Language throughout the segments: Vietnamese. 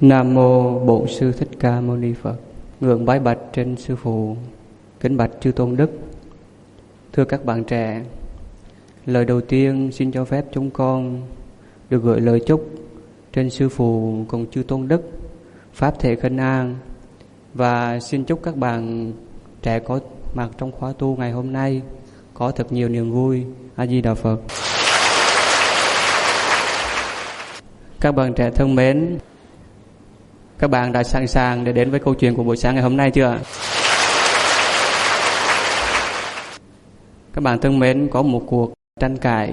Nam mô Bổn sư Thích Ca Mâu Ni Phật. Ngưỡng bái bạch trên sư phụ, kính bạch chư tôn đức. Thưa các bạn trẻ, lời đầu tiên xin cho phép chúng con được gửi lời chúc trên sư phụ cùng chư tôn đức, pháp thể khân an và xin chúc các bạn trẻ có mặt trong khóa tu ngày hôm nay có thật nhiều niềm vui. A Di Đà Phật. Các bạn trẻ thân mến, các bạn đã sẵn sàng để đến với câu chuyện của buổi sáng ngày hôm nay chưa? Các bạn thân mến, có một cuộc tranh cãi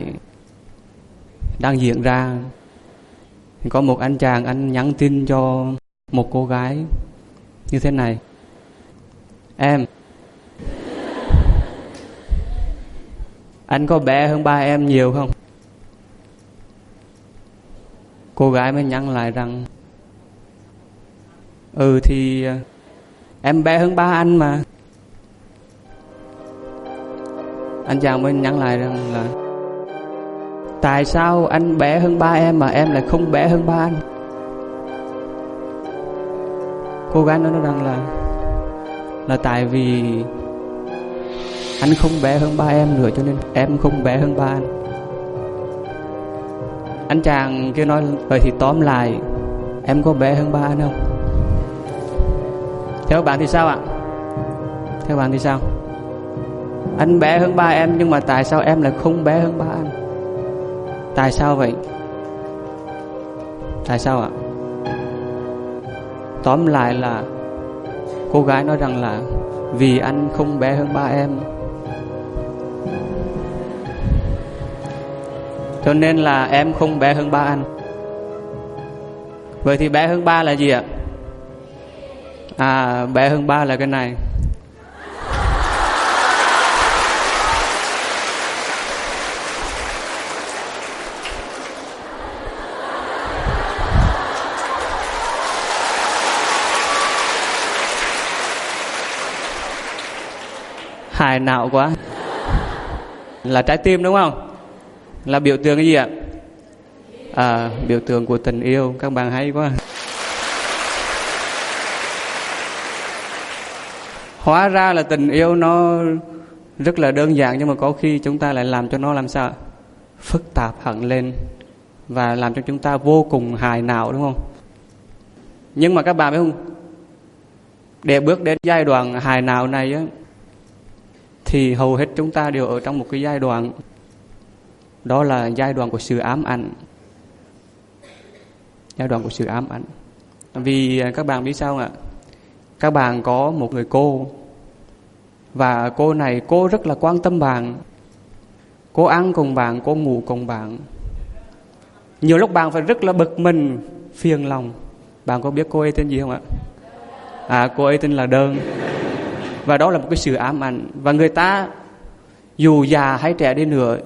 đang diễn ra. Có một anh chàng anh nhắn tin cho một cô gái như thế này. Em, anh có bé hơn ba em nhiều không? Cô gái mới nhắn lại rằng Ừ thì à, em bé hơn ba anh mà. Anh chàng mới nhắn lại rằng là, Tại sao anh bé hơn ba em mà em lại không bé hơn ba anh? Cô gái nói rằng là Là tại vì Anh không bé hơn ba em nữa cho nên em không bé hơn ba anh. Anh chàng kia nói, Vậy thì tóm lại, Em có bé hơn ba anh không? Theo bạn thì sao ạ? Theo bạn thì sao? Anh bé hơn ba em, nhưng mà tại sao em lại không bé hơn ba anh? Tại sao vậy? Tại sao ạ? Tóm lại là cô gái nói rằng là vì anh không bé hơn ba em. Cho nên là em không bé hơn ba anh. Vậy thì bé hơn ba là gì ạ? à À, bé hơn ba là cái này. Hài não quá. Là trái tim đúng không? Là biểu tượng cái gì ạ? À biểu tượng của tình yêu. Các bạn hay quá. Hóa ra là tình yêu nó rất là đơn giản, nhưng mà có khi chúng ta lại làm cho nó làm sao? Phức tạp hẳn lên và làm cho chúng ta vô cùng hài não, đúng không? Nhưng mà các bạn biết không? Để bước đến giai đoạn hài não này á, thì hầu hết chúng ta đều ở trong một cái giai đoạn, đó là giai đoạn của sự ám ảnh. Giai đoạn của sự ám ảnh. Vì các bạn biết sao ạ? Các bạn có một người cô. Và cô này, cô rất là quan tâm bạn. Cô ăn cùng bạn, cô ngủ cùng bạn. Nhiều lúc bạn phải rất là bực mình, phiền lòng. Bạn có biết cô ấy tên gì không ạ? À cô ấy tên là đơn. Và đó là một cái sự ám ảnh. Và người ta, dù già hay trẻ đi nữa,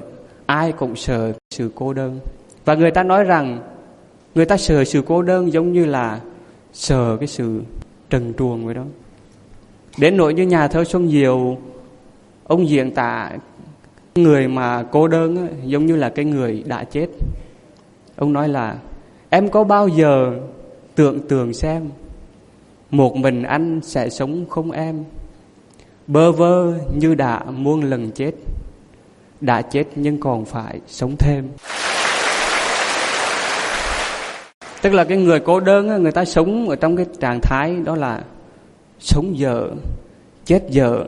ai cũng sợ sự cô đơn. Và người ta nói rằng, người ta sợ sự cô đơn giống như là sợ cái sự trần truồng vậy đó. Đến nỗi như nhà thơ xuân diệu ông diễn tả người mà cô đơn ấy, giống như là cái người đã chết. Ông nói là em có bao giờ tưởng tượng xem một mình anh sẽ sống không em? Bơ vơ như đã muôn lần chết đã chết nhưng còn phải sống thêm. Tức là cái người cô đơn người ta sống ở trong cái trạng thái đó là sống dở, chết dở.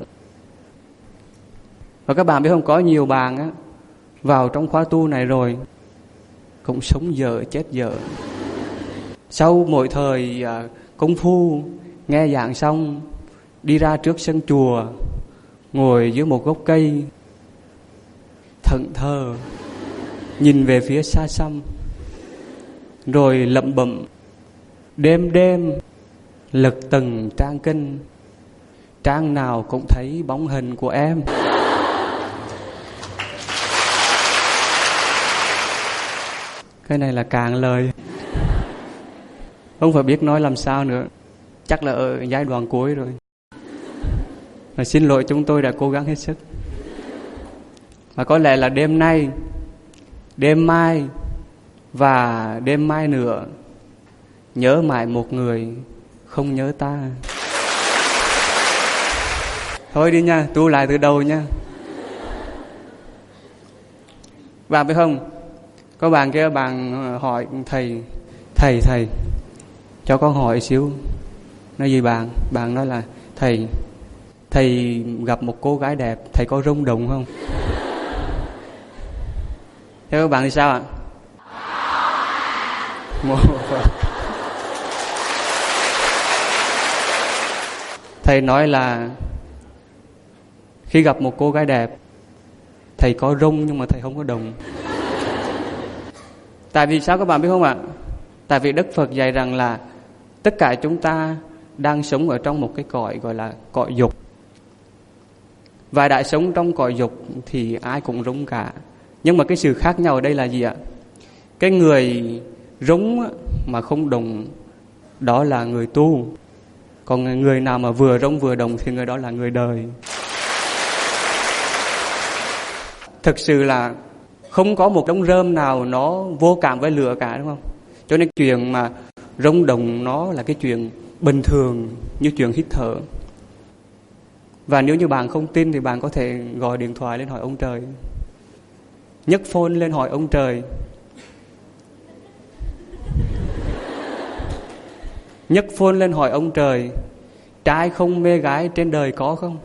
Và các bạn biết không, có nhiều bạn á, vào trong khóa tu này rồi, cũng sống dở, chết dở. Sau mỗi thời à, công phu, nghe giảng xong, đi ra trước sân chùa, ngồi dưới một gốc cây thận thờ, nhìn về phía xa xăm rồi lẩm bẩm, đêm đêm, lật từng trang kinh, trang nào cũng thấy bóng hình của em. Cái này là càng lời. Không phải biết nói làm sao nữa. Chắc là ở giai đoạn cuối rồi. Và xin lỗi chúng tôi đã cố gắng hết sức. Và có lẽ là đêm nay, đêm mai và đêm mai nữa, nhớ mãi một người, không nhớ ta. Thôi đi nha, tu lại từ đầu nha. Bạn biết không? Có bạn kia, bạn ờ, hỏi, thầy thầy thầy, cho con hỏi xíu. Nói gì bạn? Bạn nói là, thầy thầy gặp một cô gái đẹp, thầy có rung động không? Theo các bạn thì sao ạ? Thầy nói là khi gặp một cô gái đẹp, thầy có rung nhưng mà thầy không có đồng. Tại vì sao các bạn biết không ạ? Tại vì đức phật dạy rằng là tất cả chúng ta đang sống ở trong một cái cõi gọi là cõi dục. Và đã sống trong cõi dục thì ai cũng rung cả. Nhưng mà cái sự khác nhau ở đây là gì ạ? Cái người rúng mà không đồng, đó là người tu. Còn người nào mà vừa rống vừa đồng thì người đó là người đời. Thực sự là không có một đống rơm nào nó vô cảm với lửa cả, đúng không? Cho nên chuyện mà rống đồng nó là cái chuyện bình thường, như chuyện hít thở. Và nếu như bạn không tin thì bạn có thể gọi điện thoại lên hỏi ông trời. Nhấc phone lên hỏi ông trời. Nhấc phone lên hỏi ông trời, trai không mê gái trên đời có không?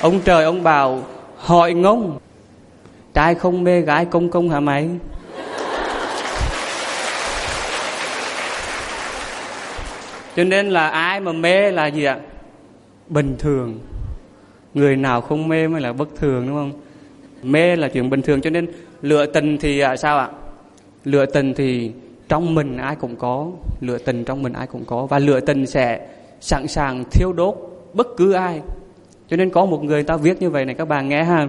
Ông trời ông bảo, hỏi ngông, trai không mê gái công công hả mày? Cho nên là ai mà mê là gì ạ? Bình thường. Người nào không mê mới là bất thường, đúng không? Mê là chuyện bình thường. Cho nên lựa tình thì à, sao ạ? Lựa tình thì trong mình ai cũng có lựa tình trong mình ai cũng có. Và lựa tình sẽ sẵn sàng thiêu đốt bất cứ ai. Cho nên có một người ta viết như vậy này, các bạn nghe ha.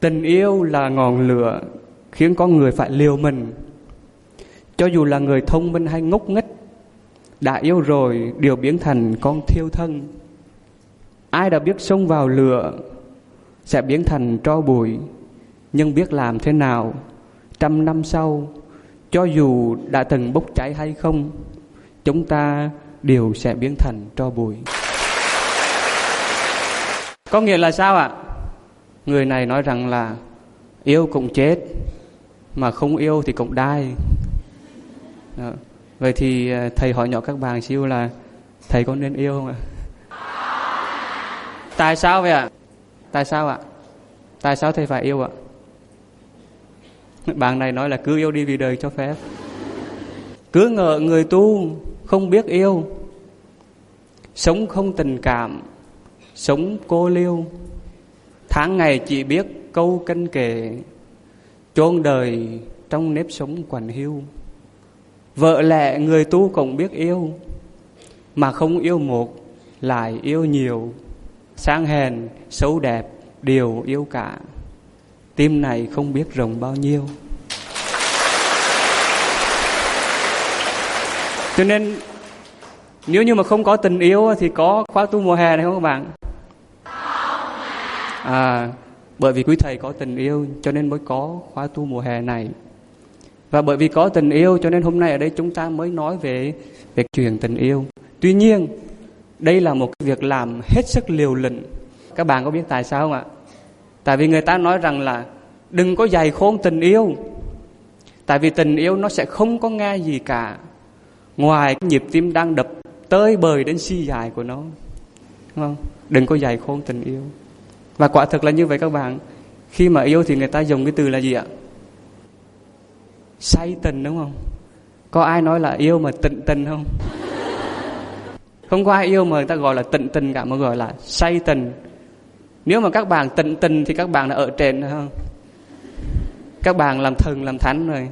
Tình yêu là ngọn lửa khiến con người phải liều mình. Cho dù là người thông minh hay ngốc nghếch, đã yêu rồi đều biến thành con thiêu thân. Ai đã biết xông vào lửa sẽ biến thành tro bụi, nhưng biết làm thế nào? Trăm năm sau cho dù đã từng bốc cháy hay không, chúng ta đều sẽ biến thành tro bụi. Có nghĩa là sao ạ? Người này nói rằng là yêu cũng chết, mà không yêu thì cũng đai. Đó. vậy thì à, thầy hỏi nhỏ các bạn siêu là thầy có nên yêu không ạ? Tại sao vậy ạ? Tại sao ạ? Tại sao thầy phải yêu ạ? bạn này nói là cứ yêu đi vì đời cho phép. Cứ ngờ người tu không biết yêu, sống không tình cảm, sống cô liêu. Tháng ngày chỉ biết câu cân kể, chôn đời trong nếp sống quằn hiu. Vợ lẽ người tu cũng biết yêu, mà không yêu một, lại yêu nhiều. Sang hèn, xấu đẹp đều yêu cả tim này không biết rộng bao nhiêu. Cho nên, nếu như mà không có tình yêu thì có khóa tu mùa hè này không các bạn? À bởi vì quý thầy có tình yêu, cho nên mới có khóa tu mùa hè này. Và bởi vì có tình yêu, cho nên hôm nay ở đây chúng ta mới nói về về chuyện tình yêu. Tuy nhiên, đây là một cái việc làm hết sức liều lĩnh. Các bạn có biết tại sao không ạ? Tại vì người ta nói rằng là đừng có dày khôn tình yêu. Tại vì tình yêu nó sẽ không có nghe gì cả. Ngoài cái nhịp tim đang đập tới bời đến si dài của nó. Đúng không? Đừng có dày khôn tình yêu. Và quả thực là như vậy các bạn. Khi mà yêu thì người ta dùng cái từ là gì ạ? Say tình đúng không? Có ai nói là yêu mà tịnh tình không? Không có ai yêu mà người ta gọi là tịnh tình cả, mà gọi là say tình nếu mà các bạn tịnh tình thì các bạn là ở trên không? Các bạn làm thần làm thánh rồi.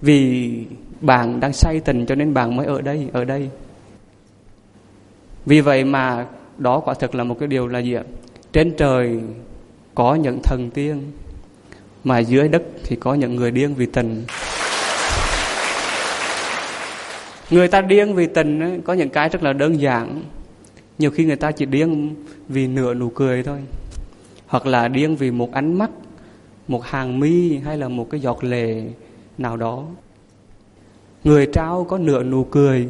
Vì bạn đang say tình cho nên bạn mới ở đây ở đây. Vì vậy mà đó quả thực là một cái điều là gì ạ? Trên trời có những thần tiên mà dưới đất thì có những người điên vì tình. Người ta điên vì tình ấy, có những cái rất là đơn giản nhiều khi người ta chỉ điên vì nửa nụ cười thôi. Hoặc là điên vì một ánh mắt, một hàng mi hay là một cái giọt lệ nào đó. Người trao có nửa nụ cười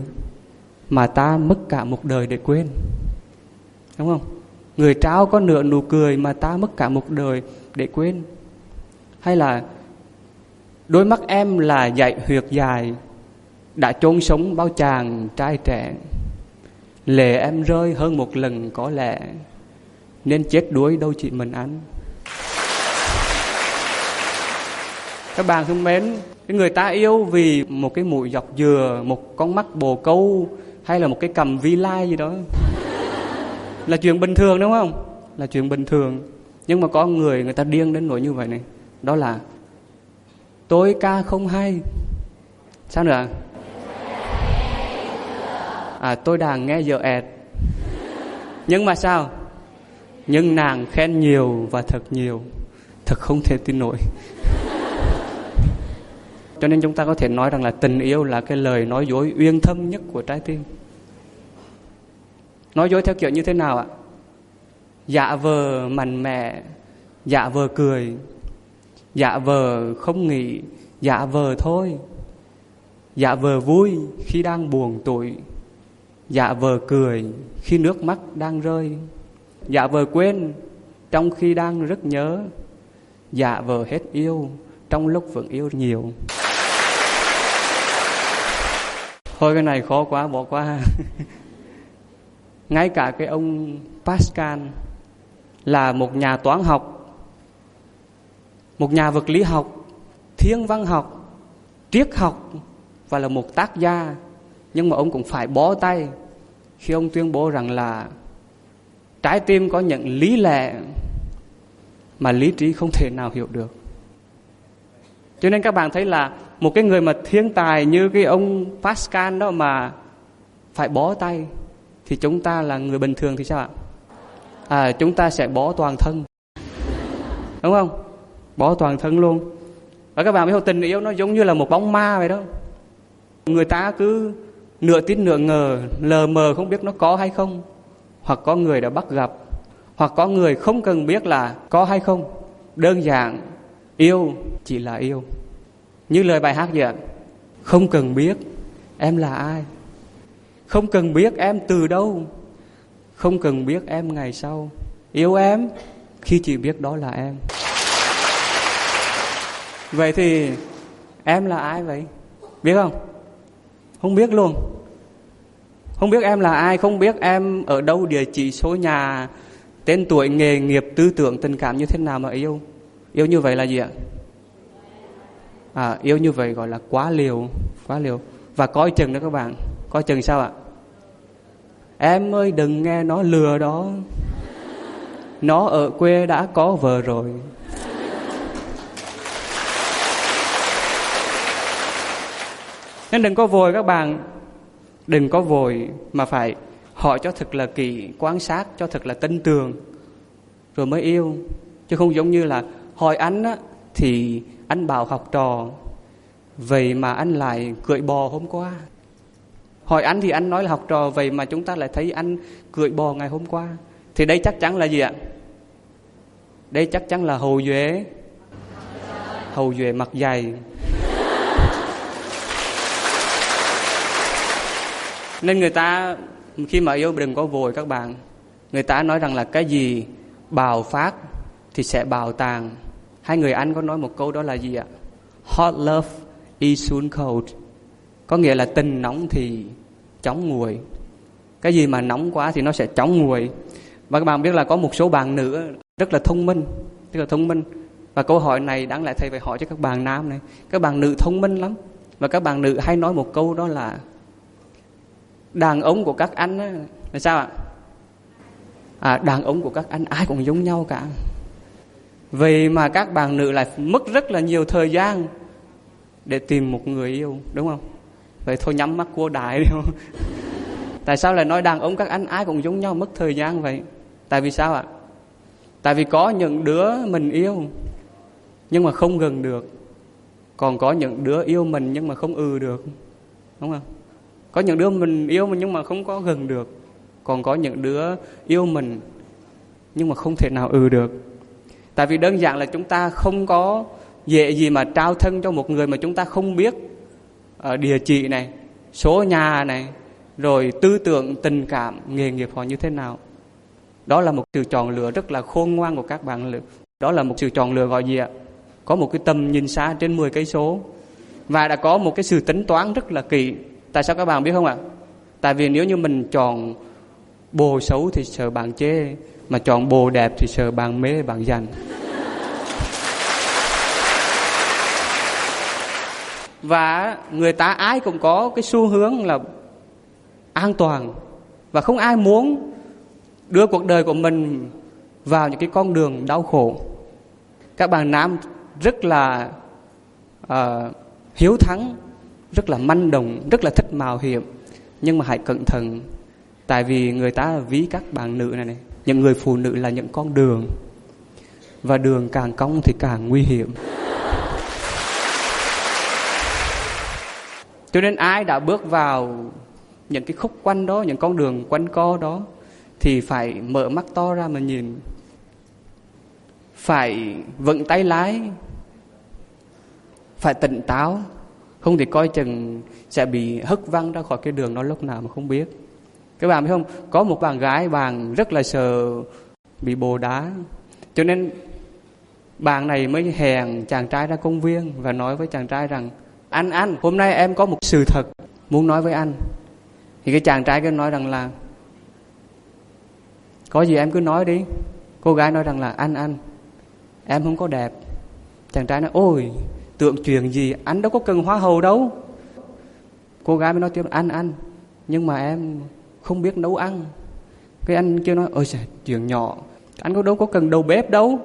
mà ta mất cả một đời để quên. Đúng không? Người trao có nửa nụ cười mà ta mất cả một đời để quên. Hay là đôi mắt em là dạy huyệt dài, đã chôn sống bao chàng trai trẻ lệ em rơi hơn một lần có lẽ, nên chết đuối đâu chị mình anh các bạn thân mến, cái người ta yêu vì một cái mũi dọc dừa, một con mắt bồ câu, hay là một cái cầm vi lai gì đó. Là chuyện bình thường đúng không? Là chuyện bình thường. Nhưng mà có người người ta điên đến nỗi như vậy này. Đó là tối ca không hay. Sao nữa? À tôi đang nghe giờ ẹt. Nhưng mà sao? Nhưng nàng khen nhiều và thật nhiều. Thật không thể tin nổi. Cho nên chúng ta có thể nói rằng là tình yêu là cái lời nói dối uyên thâm nhất của trái tim. Nói dối theo kiểu như thế nào ạ? Dạ vờ mạnh mẽ dạ vờ cười dạ vờ không nghĩ dạ vờ thôi dạ vờ vui khi đang buồn tủi dạ vờ cười khi nước mắt đang rơi. Dạ vờ quên trong khi đang rất nhớ. Dạ vờ hết yêu trong lúc vẫn yêu nhiều. Thôi cái này khó quá, bỏ qua. Ngay cả cái ông Pascal là một nhà toán học, một nhà vật lý học, thiên văn học, triết học và là một tác gia nhưng mà ông cũng phải bó tay khi ông tuyên bố rằng là trái tim có những lý lẽ mà lý trí không thể nào hiểu được cho nên các bạn thấy là một cái người mà thiên tài như cái ông Pascal đó mà phải bó tay thì chúng ta là người bình thường thì sao ạ? À, chúng ta sẽ bó toàn thân. Đúng không? Bó toàn thân luôn. Và các bạn biết không, tình yêu nó giống như là một bóng ma vậy đó. Người ta cứ nửa tin nửa ngờ, lờ mờ không biết nó có hay không. Hoặc có người đã bắt gặp. Hoặc có người không cần biết là có hay không. Đơn giản, yêu chỉ là yêu. Như lời bài hát vậy? Không cần biết em là ai. Không cần biết em từ đâu. Không cần biết em ngày sau. Yêu em khi chỉ biết đó là em. Vậy thì em là ai vậy? Biết không? Không biết luôn. Không biết em là ai, không biết em ở đâu, địa chỉ, số nhà, tên tuổi, nghề nghiệp, tư tưởng, tình cảm như thế nào mà yêu. Yêu như vậy là gì ạ? À, yêu như vậy gọi là quá liều, quá liều. Và coi chừng đó các bạn, coi chừng sao ạ? Em ơi đừng nghe nó lừa đó. Nó ở quê đã có vợ rồi. Nên đừng có vội các bạn. Đừng có vội mà phải hỏi cho thật là kỳ Quan sát cho thật là tin tường Rồi mới yêu. Chứ không giống như là hỏi anh á, Thì anh bảo học trò Vậy mà anh lại cưỡi bò hôm qua. Hỏi anh thì anh nói là học trò Vậy mà chúng ta lại thấy anh cưỡi bò ngày hôm qua. Thì đây chắc chắn là gì ạ? Đây chắc chắn là hầu duệ. Hầu duệ mặt dày. Nên người ta khi mà yêu đừng có vội các bạn. Người ta nói rằng là cái gì bào phát thì sẽ bào tàng. Hai người Anh có nói một câu đó là gì ạ? Hot love is soon cold. Có nghĩa là tình nóng thì chóng nguội. Cái gì mà nóng quá thì nó sẽ chóng nguội. Và các bạn biết là có một số bạn nữ rất là thông minh, rất là thông minh. Và câu hỏi này đáng lẽ thầy phải hỏi cho các bạn nam này. Các bạn nữ thông minh lắm. Và các bạn nữ hay nói một câu đó là đàn ông của các anh á, là sao ạ? À, đàn ông của các anh ai cũng giống nhau cả. Vì mà các bạn nữ lại mất rất là nhiều thời gian để tìm một người yêu đúng không? Vậy thôi nhắm mắt cua đại đi. Không tại sao lại nói đàn ông các anh ai cũng giống nhau mất thời gian vậy? Tại vì sao ạ? Tại vì có những đứa mình yêu nhưng mà không gần được. Còn có những đứa yêu mình nhưng mà không ừ được đúng không? Có những đứa mình yêu mình nhưng mà không có gần được. Còn có những đứa yêu mình nhưng mà không thể nào ừ được. Tại vì đơn giản là chúng ta không có dễ gì mà trao thân cho một người mà chúng ta không biết ở địa chỉ này, số nhà này, rồi tư tưởng, tình cảm, nghề nghiệp họ như thế nào. Đó là một sự chọn lựa rất là khôn ngoan của các bạn đó là một sự chọn lựa gọi gì ạ? Có một cái tầm nhìn xa trên 10 cây số. Và đã có một cái sự tính toán rất là kỹ tại sao các bạn biết không ạ? Tại vì nếu như mình chọn bồ xấu thì sợ bạn chê mà chọn bồ đẹp thì sợ bạn mê bạn dành và người ta ai cũng có cái xu hướng là an toàn. Và không ai muốn đưa cuộc đời của mình vào những cái con đường đau khổ. Các bạn nam rất là uh, hiếu thắng rất là manh động, rất là thích mạo hiểm. Nhưng mà hãy cẩn thận, tại vì người ta ví các bạn nữ này này, những người phụ nữ là những con đường. Và đường càng cong thì càng nguy hiểm. Cho nên ai đã bước vào những cái khúc quanh đó, những con đường quanh co đó, thì phải mở mắt to ra mà nhìn. Phải vận tay lái. Phải tỉnh táo không thì coi chừng sẽ bị hất văng ra khỏi cái đường đó lúc nào mà không biết. Các bạn biết không? Có một bạn gái, bạn rất là sợ bị bồ đá. Cho nên bạn này mới hẹn chàng trai ra công viên và nói với chàng trai rằng, anh anh, hôm nay em có một sự thật muốn nói với anh. Thì cái chàng trai cứ nói rằng là, có gì em cứ nói đi. Cô gái nói rằng là, anh anh, em không có đẹp. Chàng trai nói, ôi tượng chuyện gì anh đâu có cần hoa hậu đâu. Cô gái mới nói tiếp anh anh nhưng mà em không biết nấu ăn. Cái anh kia nói ôi trời chuyện nhỏ anh có đâu có cần đầu bếp đâu.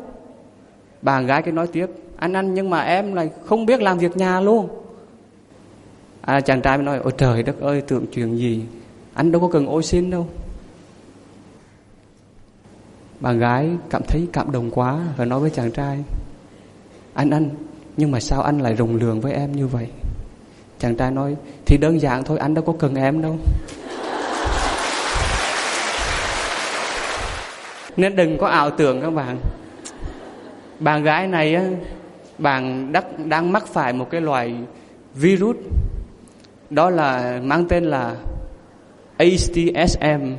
Bà gái cái nói tiếp anh anh nhưng mà em lại không biết làm việc nhà luôn. À, chàng trai mới nói ôi trời đất ơi tượng chuyện gì anh đâu có cần ô xin đâu. Bà gái cảm thấy cảm động quá và nói với chàng trai anh anh nhưng mà sao anh lại rùng lường với em như vậy? Chàng trai nói thì đơn giản thôi anh đâu có cần em đâu. Nên đừng có ảo tưởng các bạn. Bạn gái này á bạn đắc, đang mắc phải một cái loại virus. Đó là mang tên là ASTSM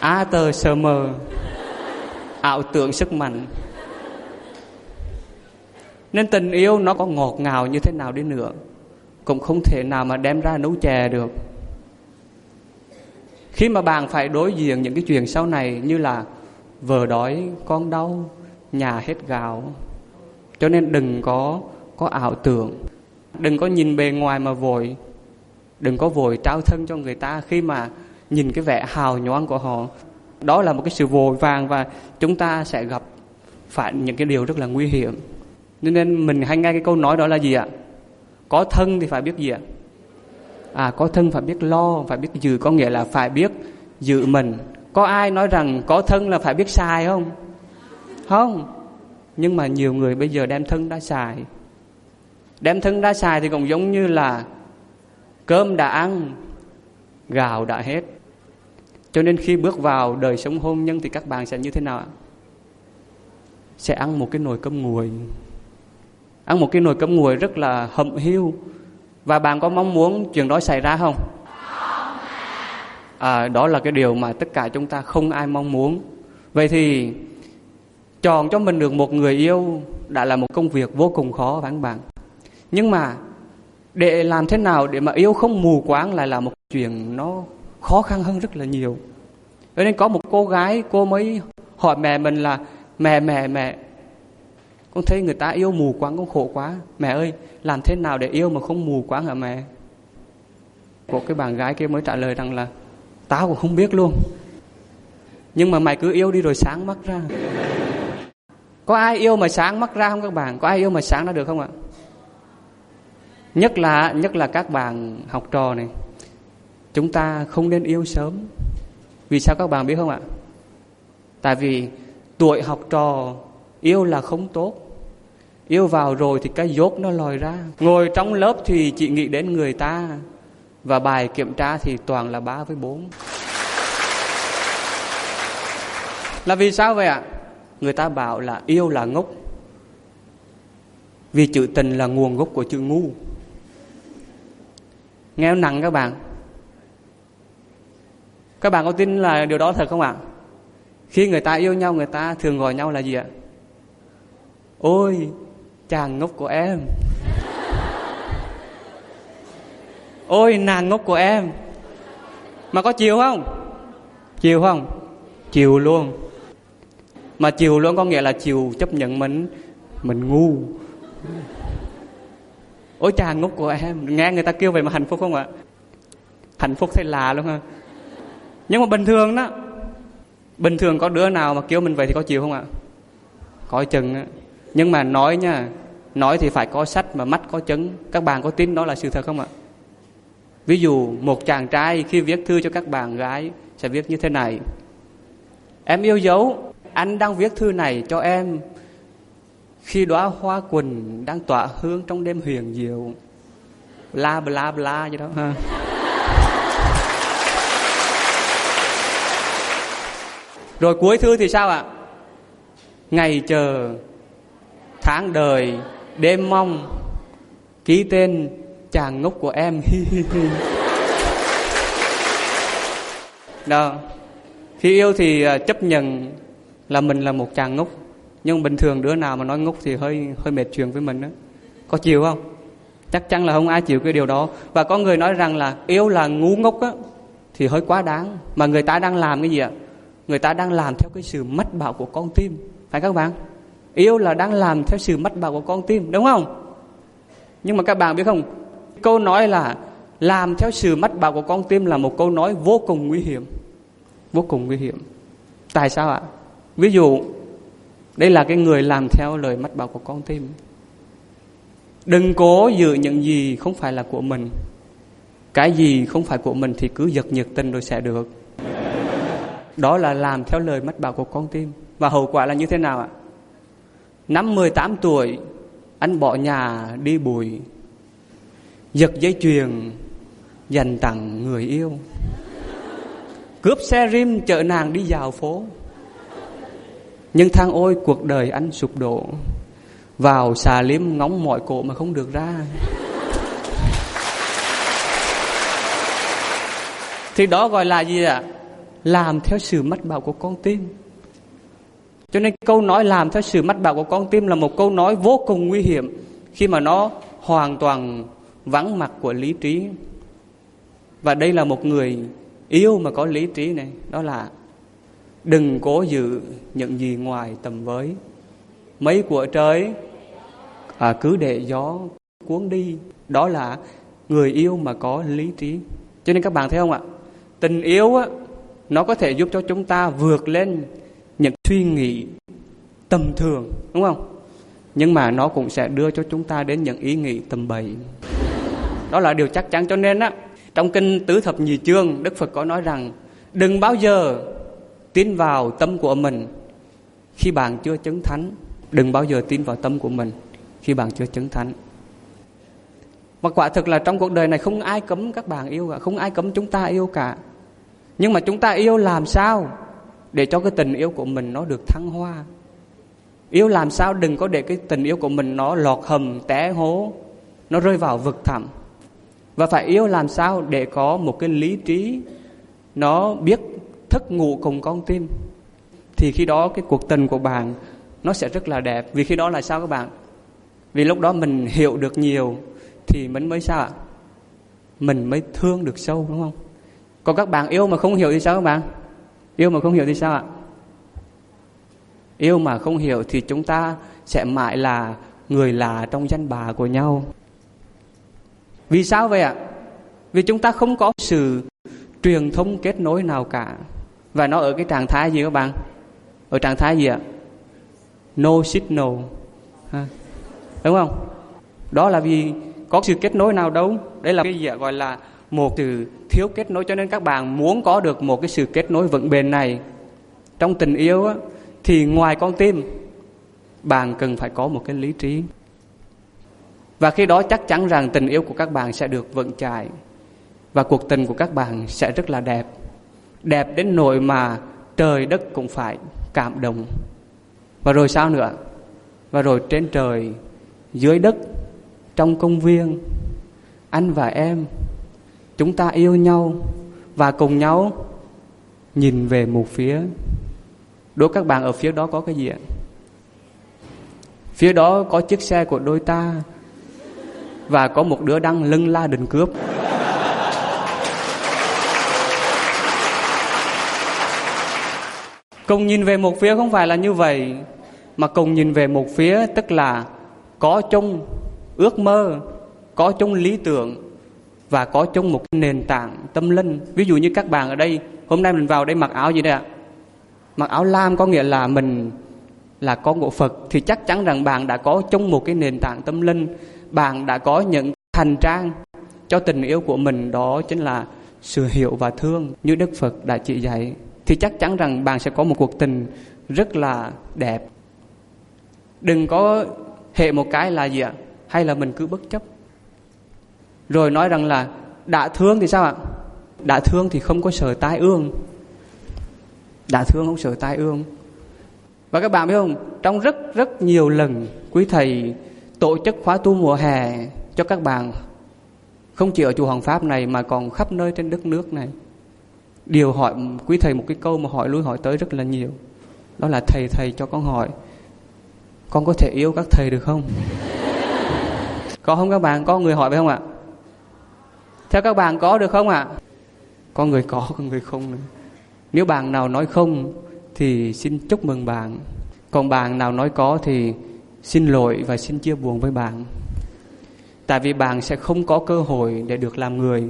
A tờ sơ mờ ảo tưởng sức mạnh. Nên tình yêu nó có ngọt ngào như thế nào đi nữa, cũng không thể nào mà đem ra nấu chè được. Khi mà bạn phải đối diện những cái chuyện sau này như là vợ đói, con đau, nhà hết gạo. Cho nên đừng có có ảo tưởng. Đừng có nhìn bề ngoài mà vội. Đừng có vội trao thân cho người ta khi mà nhìn cái vẻ hào nhoáng của họ đó là một cái sự vội vàng và chúng ta sẽ gặp phải những cái điều rất là nguy hiểm. Nên mình hay nghe cái câu nói đó là gì ạ? Có thân thì phải biết gì ạ? À có thân phải biết lo, phải biết giữ. Có nghĩa là phải biết giữ mình. Có ai nói rằng có thân là phải biết xài không? Không. Nhưng mà nhiều người bây giờ đem thân ra xài. Đem thân ra xài thì cũng giống như là cơm đã ăn, gạo đã hết cho nên khi bước vào đời sống hôn nhân thì các bạn sẽ như thế nào ạ? Sẽ ăn một cái nồi cơm nguội. Ăn một cái nồi cơm nguội rất là hậm hiu và bạn có mong muốn chuyện đó xảy ra không? À, đó là cái điều mà tất cả chúng ta không ai mong muốn. Vậy thì chọn cho mình được một người yêu đã là một công việc vô cùng khó phải bạn. Nhưng mà để làm thế nào để mà yêu không mù quáng lại là một chuyện nó khó khăn hơn rất là nhiều. Cho nên có một cô gái, cô mới hỏi mẹ mình là, mẹ mẹ mẹ, con thấy người ta yêu mù quáng con khổ quá. Mẹ ơi, làm thế nào để yêu mà không mù quáng hả mẹ? Của cái bạn gái kia mới trả lời rằng là, tao cũng không biết luôn. Nhưng mà mày cứ yêu đi rồi sáng mắt ra. Có ai yêu mà sáng mắt ra không các bạn? Có ai yêu mà sáng ra được không ạ? Nhất là nhất là các bạn học trò này chúng ta không nên yêu sớm. Vì sao các bạn biết không ạ? Tại vì tuổi học trò, yêu là không tốt. Yêu vào rồi thì cái dốt nó lòi ra. Ngồi trong lớp thì chị nghĩ đến người ta. Và bài kiểm tra thì toàn là ba với bốn. Là vì sao vậy ạ? Người ta bảo là yêu là ngốc. Vì chữ tình là nguồn gốc của chữ ngu. Nghe nặng các bạn các bạn có tin là điều đó thật không ạ? Khi người ta yêu nhau, người ta thường gọi nhau là gì ạ? Ôi, chàng ngốc của em. Ôi, nàng ngốc của em. Mà có chiều không? Chiều không? Chiều luôn. Mà chiều luôn có nghĩa là chiều chấp nhận mình mình ngu. Ôi, chàng ngốc của em. Nghe người ta kêu vậy mà hạnh phúc không ạ? Hạnh phúc thấy lạ luôn ha nhưng mà bình thường đó, bình thường có đứa nào mà kêu mình vậy thì có chịu không ạ? Có chừng á. Nhưng mà nói nha, nói thì phải có sách mà mắt có chứng các bạn có tin đó là sự thật không ạ? Ví dụ một chàng trai khi viết thư cho các bạn gái sẽ viết như thế này. Em yêu dấu, anh đang viết thư này cho em. Khi đóa hoa quỳnh đang tỏa hương trong đêm huyền diệu. Bla bla bla gì đó, ha. Rồi cuối thư thì sao ạ? Ngày chờ tháng đời, đêm mong, ký tên chàng ngốc của em. Đó. Khi yêu thì à, chấp nhận là mình là một chàng ngốc. Nhưng bình thường đứa nào mà nói ngốc thì hơi hơi mệt chuyện với mình đó có chịu không? Chắc chắn là không ai chịu cái điều đó. Và có người nói rằng là yêu là ngu ngốc á, thì hơi quá đáng. Mà người ta đang làm cái gì ạ? Người ta đang làm theo cái sự mất bảo của con tim. Phải các bạn? Yêu là đang làm theo sự mất bảo của con tim, đúng không? Nhưng mà các bạn biết không? Câu nói là làm theo sự mất bảo của con tim là một câu nói vô cùng nguy hiểm. Vô cùng nguy hiểm. Tại sao ạ? Ví dụ, đây là cái người làm theo lời mất bảo của con tim. Đừng cố giữ những gì không phải là của mình. Cái gì không phải của mình thì cứ giật nhiệt tình rồi sẽ được đó là làm theo lời mất bảo của con tim. Và hậu quả là như thế nào ạ? Năm 18 tuổi, anh bỏ nhà đi bụi, giật dây chuyền, dành tặng người yêu. Cướp xe rim chở nàng đi dạo phố. Nhưng thang ôi, cuộc đời anh sụp đổ. Vào xà liếm ngóng mọi cổ mà không được ra. Thì đó gọi là gì ạ? Làm theo sự mách bảo của con tim. Cho nên câu nói làm theo sự mách bảo của con tim là một câu nói vô cùng nguy hiểm khi mà nó hoàn toàn vắng mặt của lý trí. Và đây là một người yêu mà có lý trí này đó là đừng cố giữ những gì ngoài tầm với. Mấy của trời à, cứ để gió cuốn đi đó là người yêu mà có lý trí. Cho nên các bạn thấy không ạ? Tình yêu á nó có thể giúp cho chúng ta vượt lên những suy nghĩ tầm thường, đúng không? Nhưng mà nó cũng sẽ đưa cho chúng ta đến những ý nghĩ tầm bậy. Đó là điều chắc chắn. Cho nên á, trong kinh tứ thập nhị chương, đức phật có nói rằng, đừng bao giờ tin vào tâm của mình khi bạn chưa chứng thánh. Đừng bao giờ tin vào tâm của mình khi bạn chưa chứng thánh. Và quả thực là trong cuộc đời này không ai cấm các bạn yêu cả, không ai cấm chúng ta yêu cả nhưng mà chúng ta yêu làm sao để cho cái tình yêu của mình nó được thăng hoa? Yêu làm sao đừng có để cái tình yêu của mình nó lọt hầm, té hố, nó rơi vào vực thẳm. Và phải yêu làm sao để có một cái lý trí nó biết thức ngủ cùng con tim. Thì khi đó cái cuộc tình của bạn nó sẽ rất là đẹp. Vì khi đó là sao các bạn? Vì lúc đó mình hiểu được nhiều thì mình mới sao ạ? Mình mới thương được sâu, đúng không? Còn các bạn yêu mà không hiểu thì sao các bạn? Yêu mà không hiểu thì sao ạ? Yêu mà không hiểu thì chúng ta sẽ mãi là người lạ trong danh bà của nhau. Vì sao vậy ạ? Vì chúng ta không có sự truyền thông kết nối nào cả. Và nó ở cái trạng thái gì các bạn? Ở trạng thái gì ạ? No signal. Ha. đúng không? Đó là vì có sự kết nối nào đâu. Đây là cái gì ạ? Gọi là một từ thiếu kết nối cho nên các bạn muốn có được một cái sự kết nối vững bền này trong tình yêu á, thì ngoài con tim bạn cần phải có một cái lý trí. Và khi đó chắc chắn rằng tình yêu của các bạn sẽ được vững chãi và cuộc tình của các bạn sẽ rất là đẹp. Đẹp đến nỗi mà trời đất cũng phải cảm động. Và rồi sao nữa? Và rồi trên trời dưới đất trong công viên anh và em chúng ta yêu nhau và cùng nhau nhìn về một phía. Đố các bạn ở phía đó có cái gì ạ? Phía đó có chiếc xe của đôi ta và có một đứa đang lưng la đình cướp. Cùng nhìn về một phía không phải là như vậy, mà cùng nhìn về một phía tức là có chung ước mơ, có chung lý tưởng và có chung một nền tảng tâm linh. Ví dụ như các bạn ở đây, hôm nay mình vào đây mặc áo gì đây ạ? Mặc áo lam có nghĩa là mình là con của Phật. Thì chắc chắn rằng bạn đã có chung một cái nền tảng tâm linh. Bạn đã có những hành trang cho tình yêu của mình. Đó chính là sự hiểu và thương như Đức Phật đã chỉ dạy. Thì chắc chắn rằng bạn sẽ có một cuộc tình rất là đẹp. Đừng có hệ một cái là gì ạ? Hay là mình cứ bất chấp rồi nói rằng là, đã thương thì sao ạ? Đã thương thì không có sợ tai ương. Đã thương không sợ tai ương. Và các bạn biết không, trong rất rất nhiều lần quý thầy tổ chức khóa tu mùa hè cho các bạn, không chỉ ở chùa Hoàng Pháp này mà còn khắp nơi trên đất nước này điều hỏi quý thầy một cái câu mà hỏi lui hỏi tới rất là nhiều. Đó là, thầy thầy cho con hỏi, con có thể yêu các thầy được không? Có không các bạn? Có người hỏi phải không ạ? Theo các bạn có được không ạ? Có người có có người không nữa. Nếu bạn nào nói không thì xin chúc mừng bạn. Còn bạn nào nói có thì xin lỗi và xin chia buồn với bạn. Tại vì bạn sẽ không có cơ hội để được làm người.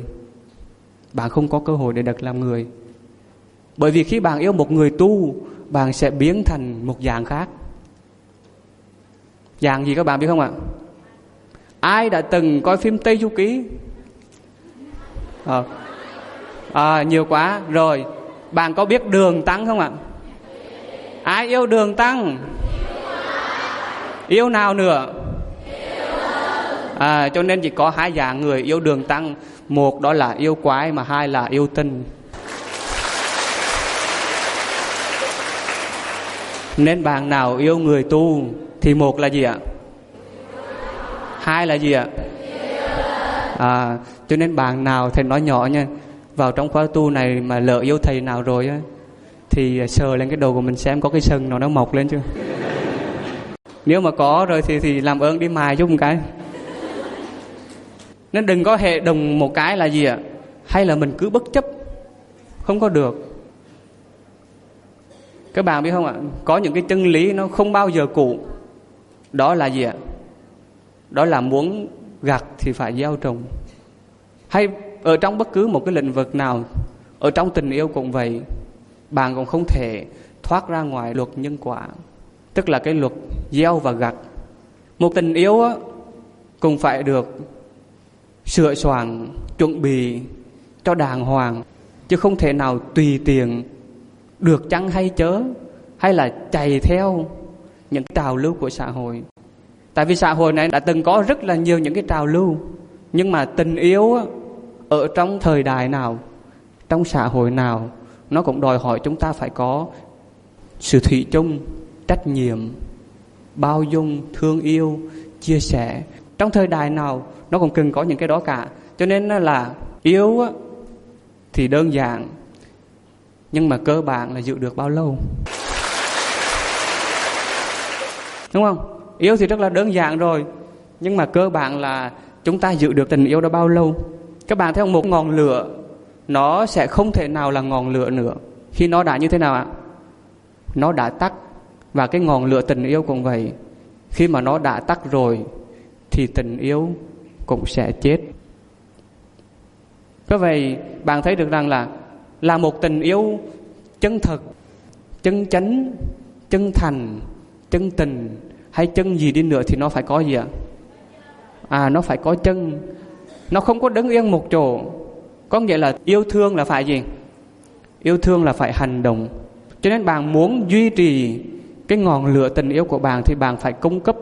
Bạn không có cơ hội để được làm người. Bởi vì khi bạn yêu một người tu, bạn sẽ biến thành một dạng khác. Dạng gì các bạn biết không ạ? Ai đã từng coi phim tây du ký? À, à, nhiều quá. Rồi bạn có biết đường tăng không ạ? Ai yêu đường tăng? Yêu nào nữa? À, cho nên chỉ có hai dạng người yêu đường tăng. Một đó là yêu quái mà hai là yêu tinh. Nên bạn nào yêu người tu thì một là gì ạ? Hai là gì ạ? À, cho nên bạn nào thầy nói nhỏ nha, vào trong khóa tu này mà lỡ yêu thầy nào rồi á, thì sờ lên cái đầu của mình xem có cái sừng nào nó mọc lên chưa. Nếu mà có rồi thì thì làm ơn đi mài giúp một cái. Nên đừng có hệ đồng một cái là gì ạ, hay là mình cứ bất chấp, không có được. Các bạn biết không ạ, có những cái chân lý nó không bao giờ cũ. Đó là gì ạ? Đó là muốn gặt thì phải gieo trồng hay ở trong bất cứ một cái lĩnh vực nào ở trong tình yêu cũng vậy bạn cũng không thể thoát ra ngoài luật nhân quả. Tức là cái luật gieo và gặt. Một tình yêu á, cũng phải được sửa soạn chuẩn bị cho đàng hoàng chứ không thể nào tùy tiện được chăng hay chớ hay là chạy theo những trào lưu của xã hội. Tại vì xã hội này đã từng có rất là nhiều những cái trào lưu nhưng mà tình yêu ở trong thời đại nào, trong xã hội nào, nó cũng đòi hỏi chúng ta phải có sự thủy chung, trách nhiệm, bao dung, thương yêu, chia sẻ. Trong thời đại nào, nó cũng cần có những cái đó cả. Cho nên là yêu thì đơn giản, nhưng mà cơ bản là giữ được bao lâu? Đúng không? Yêu thì rất là đơn giản rồi, nhưng mà cơ bản là chúng ta giữ được tình yêu đó bao lâu? Các bạn thấy không? Một ngọn lửa, nó sẽ không thể nào là ngọn lửa nữa. Khi nó đã như thế nào ạ? Nó đã tắt. Và cái ngọn lửa tình yêu cũng vậy. Khi mà nó đã tắt rồi, thì tình yêu cũng sẽ chết. Có vậy, bạn thấy được rằng là là một tình yêu chân thật, chân chánh, chân thành, chân tình hay chân gì đi nữa thì nó phải có gì ạ? À nó phải có chân nó không có đứng yên một chỗ. Có nghĩa là yêu thương là phải gì? Yêu thương là phải hành động. Cho nên bạn muốn duy trì cái ngọn lửa tình yêu của bạn thì bạn phải cung cấp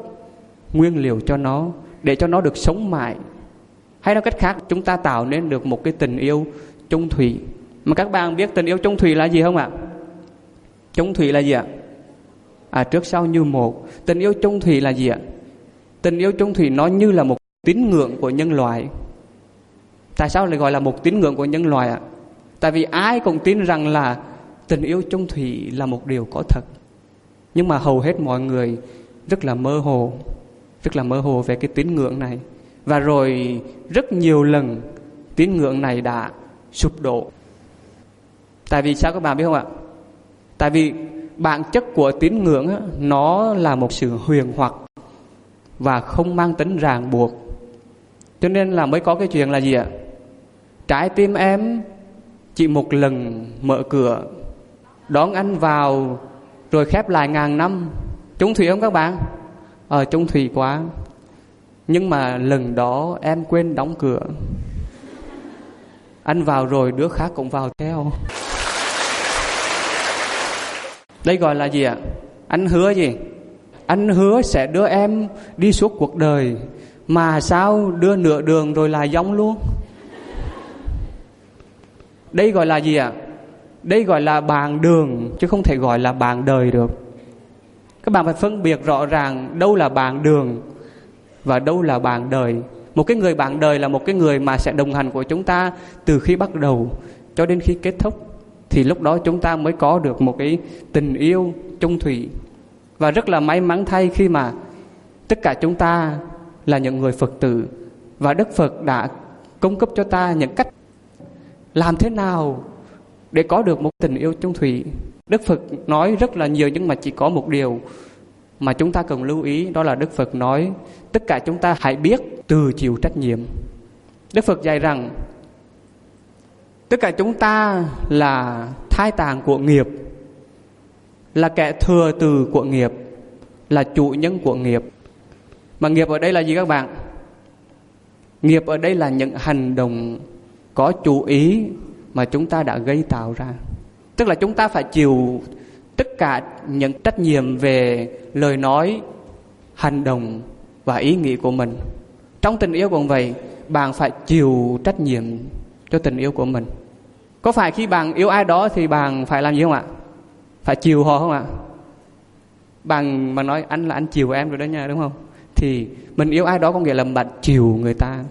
nguyên liệu cho nó để cho nó được sống mãi. Hay nói cách khác, chúng ta tạo nên được một cái tình yêu chung thủy. Mà các bạn biết tình yêu chung thủy là gì không ạ? Chung thủy là gì ạ? À trước sau như một. Tình yêu chung thủy là gì ạ? Tình yêu chung thủy nó như là một tín ngưỡng của nhân loại tại sao lại gọi là một tín ngưỡng của nhân loại ạ? Tại vì ai cũng tin rằng là tình yêu chung thủy là một điều có thật. Nhưng mà hầu hết mọi người rất là mơ hồ, rất là mơ hồ về cái tín ngưỡng này. Và rồi rất nhiều lần tín ngưỡng này đã sụp đổ. Tại vì sao các bạn biết không ạ? Tại vì bản chất của tín ngưỡng nó là một sự huyền hoặc và không mang tính ràng buộc. Cho nên là mới có cái chuyện là gì ạ? Trái tim em, chỉ một lần mở cửa, đón anh vào, rồi khép lại ngàn năm. Trung thủy không các bạn? Ờ trung thủy quá. Nhưng mà lần đó em quên đóng cửa. Anh vào rồi, đứa khác cũng vào theo. Đây gọi là gì ạ? Anh hứa gì? Anh hứa sẽ đưa em đi suốt cuộc đời. Mà sao đưa nửa đường rồi là giống luôn? Đây gọi là gì ạ? Đây gọi là bàn đường, chứ không thể gọi là bàn đời được. Các bạn phải phân biệt rõ ràng đâu là bàn đường và đâu là bạn đời. Một cái người bạn đời là một cái người mà sẽ đồng hành của chúng ta từ khi bắt đầu cho đến khi kết thúc. Thì lúc đó chúng ta mới có được một cái tình yêu chung thủy. Và rất là may mắn thay khi mà tất cả chúng ta là những người phật tử. Và đức phật đã cung cấp cho ta những cách làm thế nào để có được một tình yêu chung thủy đức phật nói rất là nhiều nhưng mà chỉ có một điều mà chúng ta cần lưu ý đó là Đức Phật nói tất cả chúng ta hãy biết từ chịu trách nhiệm. Đức Phật dạy rằng tất cả chúng ta là thai tàng của nghiệp, là kẻ thừa từ của nghiệp, là chủ nhân của nghiệp. Mà nghiệp ở đây là gì các bạn? Nghiệp ở đây là những hành động có chủ ý mà chúng ta đã gây tạo ra. Tức là chúng ta phải chịu tất cả những trách nhiệm về lời nói, hành động và ý nghĩ của mình. Trong tình yêu cũng vậy, bạn phải chịu trách nhiệm cho tình yêu của mình. Có phải khi bạn yêu ai đó thì bạn phải làm gì không ạ? Phải chiều họ không ạ? Bạn mà nói anh là anh chiều em rồi đó nha, đúng không? Thì mình yêu ai đó có nghĩa là bạn chiều người ta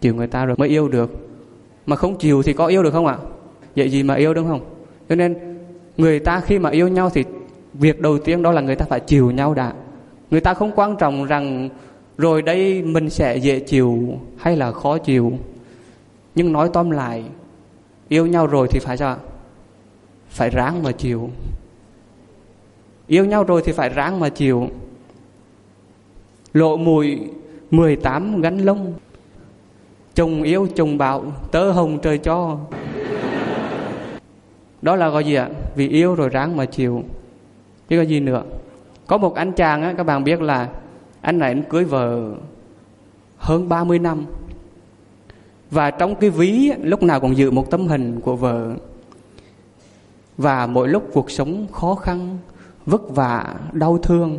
chiều người ta rồi mới yêu được mà không chiều thì có yêu được không ạ? Vậy gì mà yêu đúng không? Cho nên, người ta khi mà yêu nhau thì việc đầu tiên đó là người ta phải chiều nhau đã. Người ta không quan trọng rằng, rồi đây mình sẽ dễ chịu hay là khó chịu. Nhưng nói tóm lại, yêu nhau rồi thì phải sao phải ráng mà chịu. Yêu nhau rồi thì phải ráng mà chịu. Lộ mùi 18 gánh lông chồng yếu chồng bạo, tớ hồng trời cho đó là gọi gì ạ? Vì yêu rồi ráng mà chịu. Chứ có gì nữa. Có một anh chàng á, các bạn biết là anh này anh cưới vợ hơn 30 năm. Và trong cái ví lúc nào còn giữ một tấm hình của vợ. Và mỗi lúc cuộc sống khó khăn, vất vả, đau thương,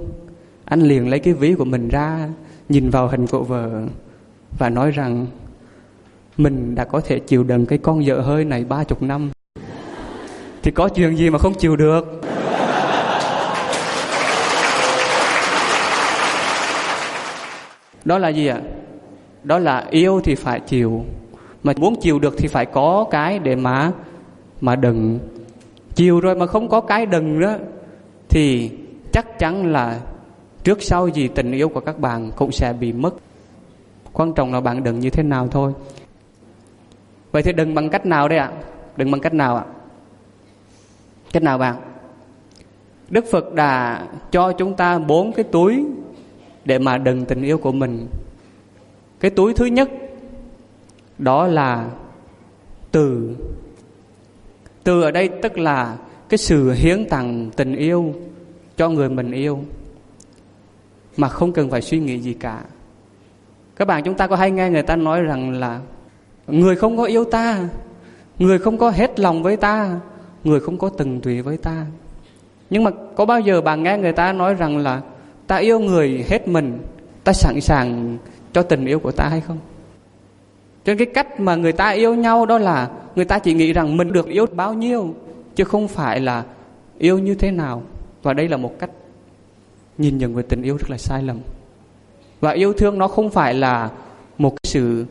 anh liền lấy cái ví của mình ra, nhìn vào hình của vợ và nói rằng mình đã có thể chịu đựng cái con vợ hơi này ba chục năm. Thì có chuyện gì mà không chịu được? Đó là gì ạ? Đó là yêu thì phải chịu, mà muốn chịu được thì phải có cái để mà mà đừng chịu rồi mà không có cái đừng đó, thì chắc chắn là trước sau gì tình yêu của các bạn cũng sẽ bị mất. Quan trọng là bạn đừng như thế nào thôi vậy thì đừng bằng cách nào đây ạ. Đừng bằng cách nào ạ. Cách nào bạn? Đức phật đã cho chúng ta bốn cái túi để mà đừng tình yêu của mình. Cái túi thứ nhất, đó là từ. Từ ở đây tức là cái sự hiến tặng tình yêu cho người mình yêu, mà không cần phải suy nghĩ gì cả. Các bạn chúng ta có hay nghe người ta nói rằng là người không có yêu ta, người không có hết lòng với ta, người không có từng tùy với ta. Nhưng mà có bao giờ bạn nghe người ta nói rằng là ta yêu người hết mình, ta sẵn sàng cho tình yêu của ta hay không? Cho nên cái cách mà người ta yêu nhau đó là người ta chỉ nghĩ rằng mình được yêu bao nhiêu, chứ không phải là yêu như thế nào. Và đây là một cách nhìn nhận về tình yêu rất là sai lầm. Và yêu thương nó không phải là một sự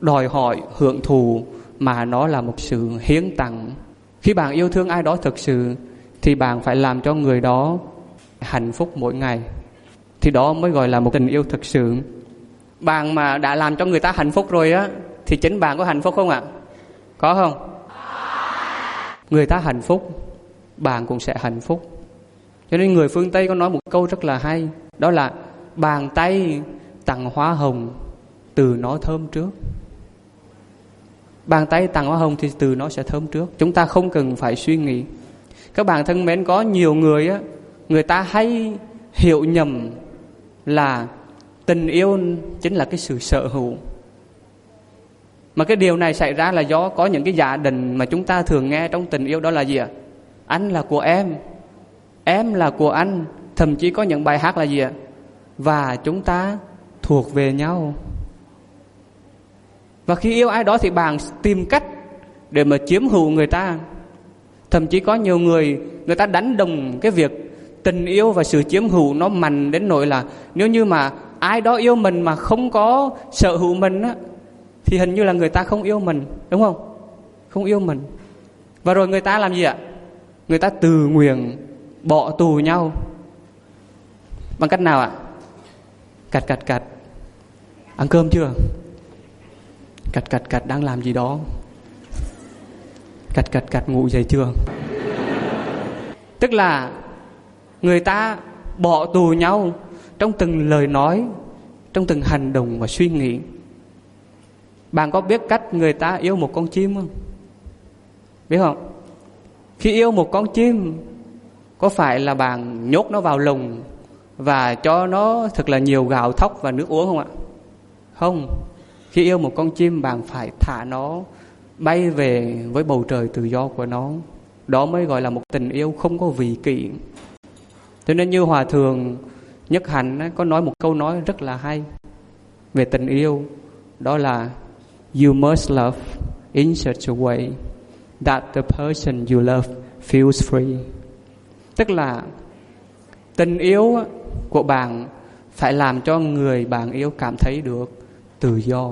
đòi hỏi hưởng thụ mà nó là một sự hiến tặng. Khi bạn yêu thương ai đó thực sự, thì bạn phải làm cho người đó hạnh phúc mỗi ngày. Thì đó mới gọi là một tình yêu thực sự. Bạn mà đã làm cho người ta hạnh phúc rồi á, thì chính bạn có hạnh phúc không ạ? Có không? Người ta hạnh phúc, bạn cũng sẽ hạnh phúc. Cho nên người phương tây có nói một câu rất là hay, đó là bàn tay tặng hoa hồng từ nó thơm trước bàn tay tặng hoa hồng thì từ nó sẽ thơm trước. Chúng ta không cần phải suy nghĩ. Các bạn thân mến, có nhiều người á, người ta hay hiểu nhầm là tình yêu chính là cái sự sở hữu. Mà cái điều này xảy ra là do có những cái giả định mà chúng ta thường nghe trong tình yêu đó là gì ạ? Anh là của em em là của anh, thậm chí có những bài hát là gì ạ? Và chúng ta thuộc về nhau và khi yêu ai đó thì bạn tìm cách để mà chiếm hữu người ta. Thậm chí có nhiều người người ta đánh đồng cái việc tình yêu và sự chiếm hữu nó mạnh đến nỗi là nếu như mà ai đó yêu mình mà không có sở hữu mình á, thì hình như là người ta không yêu mình, đúng không? Không yêu mình. Và rồi người ta làm gì ạ? Người ta từ nguyện bỏ tù nhau. Bằng cách nào ạ? Cạch cạch cạch. Ăn cơm chưa? Cạch cạch cạch, đang làm gì đó. Cạch cạch cạch, ngủ dậy chưa? Tức là người ta bỏ tù nhau trong từng lời nói, trong từng hành động và suy nghĩ. Bạn có biết cách người ta yêu một con chim không? Biết không? Khi yêu một con chim, có phải là bạn nhốt nó vào lồng và cho nó thật là nhiều gạo thóc và nước uống không ạ? Không khi yêu một con chim, bạn phải thả nó bay về với bầu trời tự do của nó. Đó mới gọi là một tình yêu không có vị kỷ. Cho nên như hòa thượng nhất hạnh có nói một câu nói rất là hay về tình yêu. Đó là, you must love in such a way that the person you love feels free. Tức là, tình yêu của bạn phải làm cho người bạn yêu cảm thấy được tự do.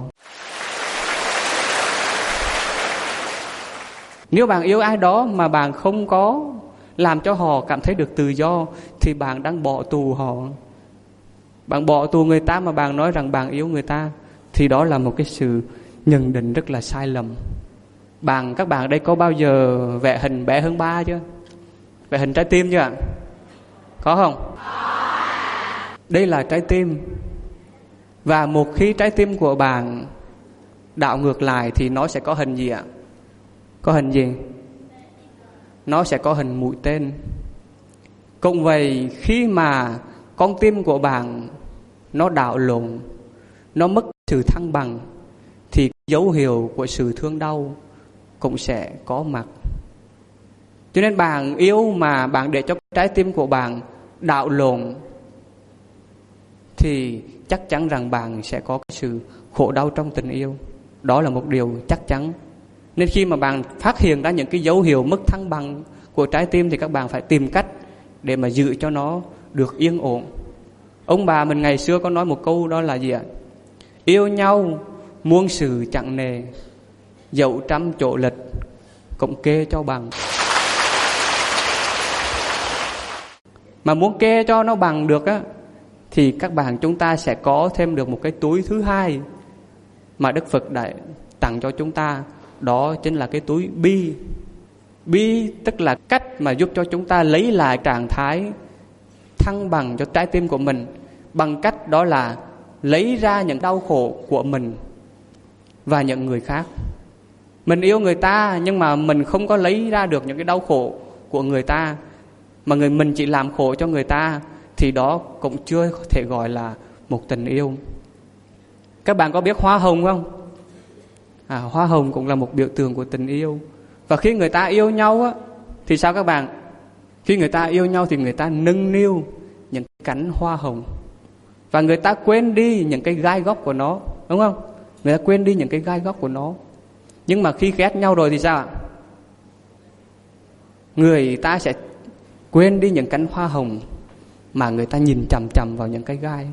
Nếu bạn yêu ai đó mà bạn không có làm cho họ cảm thấy được tự do, thì bạn đang bỏ tù họ. Bạn bỏ tù người ta mà bạn nói rằng bạn yêu người ta, thì đó là một cái sự nhận định rất là sai lầm. Bạn, các bạn đây có bao giờ vẽ hình bé hơn ba chưa? Vẽ hình trái tim chưa ạ? Có không? Đây là trái tim và một khi trái tim của bạn đảo ngược lại thì nó sẽ có hình gì ạ? Có hình gì? Nó sẽ có hình mũi tên. Cũng vậy, khi mà con tim của bạn nó đảo lộn, nó mất sự thăng bằng, thì dấu hiệu của sự thương đau cũng sẽ có mặt. Cho nên bạn yêu mà bạn để cho trái tim của bạn đảo lộn, thì chắc chắn rằng bạn sẽ có cái sự khổ đau trong tình yêu. Đó là một điều chắc chắn. Nên khi mà bạn phát hiện ra những cái dấu hiệu mất thăng bằng của trái tim thì các bạn phải tìm cách để mà giữ cho nó được yên ổn. Ông bà mình ngày xưa có nói một câu đó là gì ạ? Yêu nhau muôn sự chẳng nề, dẫu trăm chỗ lịch cũng kê cho bằng. Mà muốn kê cho nó bằng được á thì các bạn chúng ta sẽ có thêm được một cái túi thứ hai mà Đức Phật đã tặng cho chúng ta. Đó chính là cái túi bi. Bi tức là cách mà giúp cho chúng ta lấy lại trạng thái thăng bằng cho trái tim của mình. Bằng cách đó là lấy ra những đau khổ của mình và những người khác. Mình yêu người ta nhưng mà mình không có lấy ra được những cái đau khổ của người ta, mà người mình chỉ làm khổ cho người ta thì đó cũng chưa thể gọi là một tình yêu. Các bạn có biết hoa hồng không? À, hoa hồng cũng là một biểu tượng của tình yêu. Và khi người ta yêu nhau á thì sao các bạn? Khi người ta yêu nhau thì người ta nâng niu những cánh hoa hồng. Và người ta quên đi những cái gai góc của nó đúng không? Người ta quên đi những cái gai góc của nó. Nhưng mà khi ghét nhau rồi thì sao ạ? Người ta sẽ quên đi những cánh hoa hồng mà người ta nhìn chằm chằm vào những cái gai.